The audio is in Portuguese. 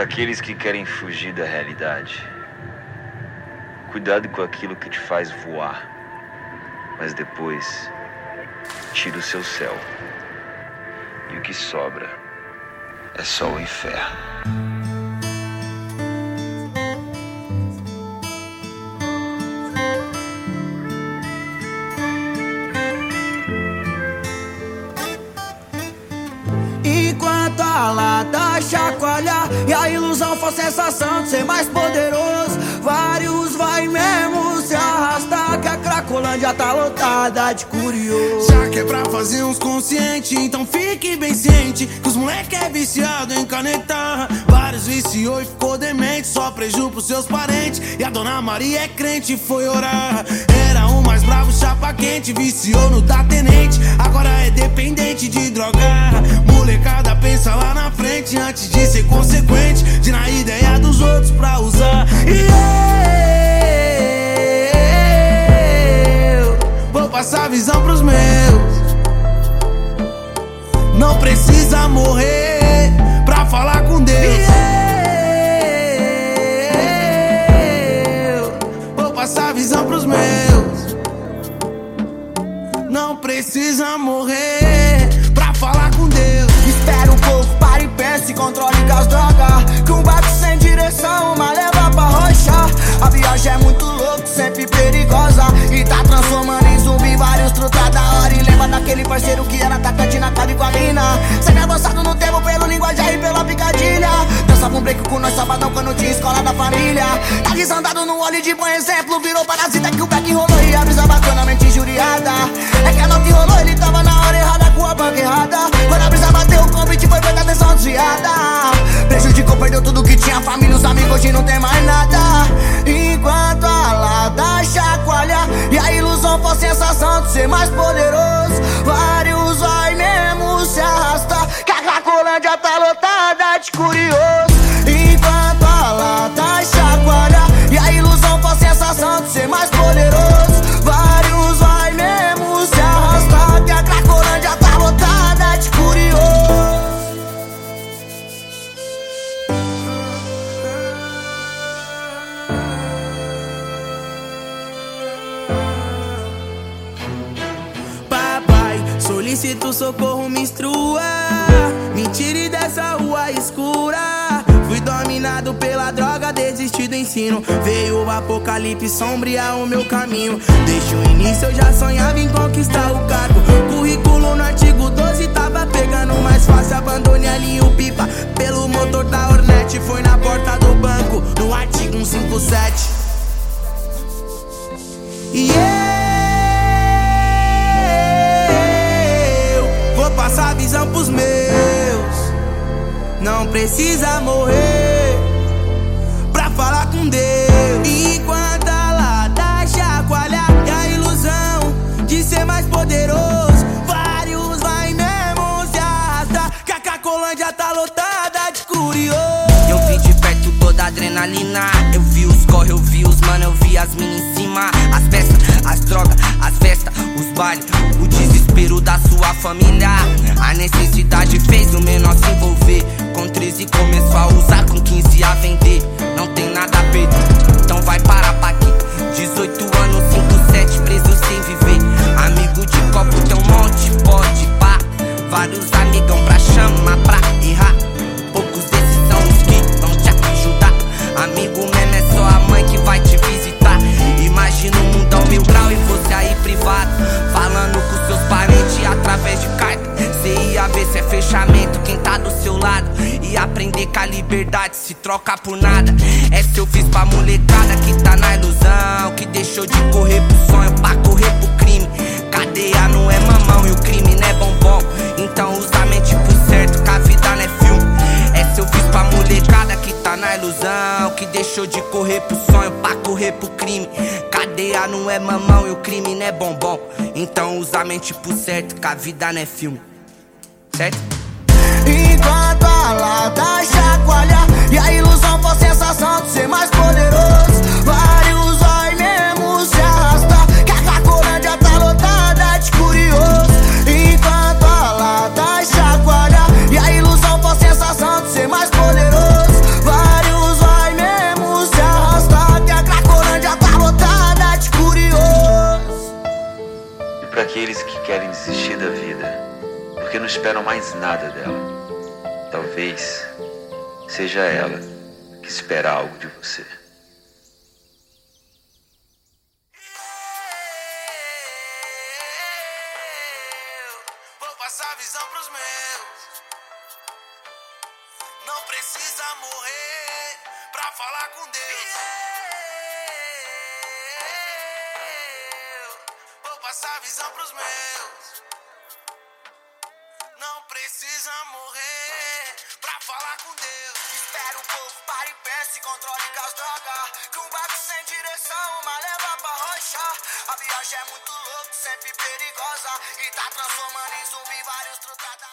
Para aqueles que querem fugir da realidade, cuidado com aquilo que te faz voar, mas depois tira o seu céu. E o que sobra é só o inferno. chacoalhar E a ilusão for sensação de ser mais poderoso. Vários vai mesmo se arrastar Que a Cracolândia tá lotada de curioso. Já que é pra fazer uns conscientes Então fique bem ciente Que os moleque é viciado em canetar Vários viciou e ficou demente Só preju pros seus parentes. E a dona Maria é crente foi orar bravo, chapa quente Viciou no da tenente. Agora é dependente de drogar Molecada pensa lá na frente Antes de ser consequente De na ideia dos outros pra usar. E eu Vou passar visão pros meus. Não precisa morrer precisa morrer Pra falar com Deus. Espera um pouco, pare e pense, controle com as drogas. Que um barco sem direção, uma leva pra rocha. A viagem é muito louca, sempre perigosa. E tá transformando em zumbi vários truta da hora. E lembra daquele parceiro que era atacante na casa com a mina. Sempre avançado no tempo pelo linguajar e pela picadilha. Dançava um break com nós sabadão quando tinha escola da família. Tá desandado no olho de bom exemplo Virou parasita que o back rolou e a brisa bateu É que a nota rolou, ele tava na hora errada com a banca errada. Quando a brisa bateu o convite foi feita atenção desviada. Prejudicou, perdeu tudo que tinha, família, os amigos, hoje não tem mais nada. Enquanto a lada chacoalha E a ilusão for sensação de ser mais poderoso. Vários vai mesmo se arrastar Que a Cracolândia tá lotada de curioso solicito socorro, me instrua. Me tire dessa rua escura. Fui dominado pela droga, desisti do ensino. Veio o apocalipse sombrear o meu caminho. Desde o início eu já sonhava em conquistar o cargo. Currículo no visão pros meus. Não precisa morrer pra falar com Deus. Enquanto a lata chacoalha e a ilusão de ser mais poderoso, vários vai mesmo se arrastar. Que a Cacolândia tá lotada de curioso. Eu vi de perto toda a adrenalina. Eu vi os corre, eu vi os mano, eu vi as minas em cima. As peças, as drogas, as festas, os bailes. O desespero da sua família. Necessidade fez o menor se envolver. Com 13 começou a usar, com 15 a vender. Liberdade se troca por nada. Se eu fiz pra molecada que tá na ilusão. Que deixou de correr pro sonho pra correr pro crime. Cadeia não é mamão e o crime não é bombom. Então usa a mente pro certo, que a vida não é filme. Se eu fiz pra molecada que tá na ilusão. Que deixou de correr pro sonho pra correr pro crime. Cadeia não é mamão e o crime não é bombom. Então usa a mente pro certo, que a vida não é filme. Certo? Enquanto balada chacoalhar E a ilusão por sensação de ser mais poderoso. Vários vai mesmo se arrastar Que a cacolândia tá lotada de curioso. Enquanto a lata chacoalhar E a ilusão por sensação de ser mais poderoso. Vários vai mesmo se arrastar Que a cacolândia tá lotada de curioso. E pra aqueles que querem desistir da vida Porque não esperam mais nada dela Talvez seja ela que espera algo de você. Vou passar visão pros meus. Não precisa morrer pra falar com Deus. Vou passar visão pros meus. Não precisa morrer controle com as drogas. Que um barco sem direção, uma leva pra rocha. A viagem é muito louca, sempre perigosa. E tá transformando em zumbi vários truta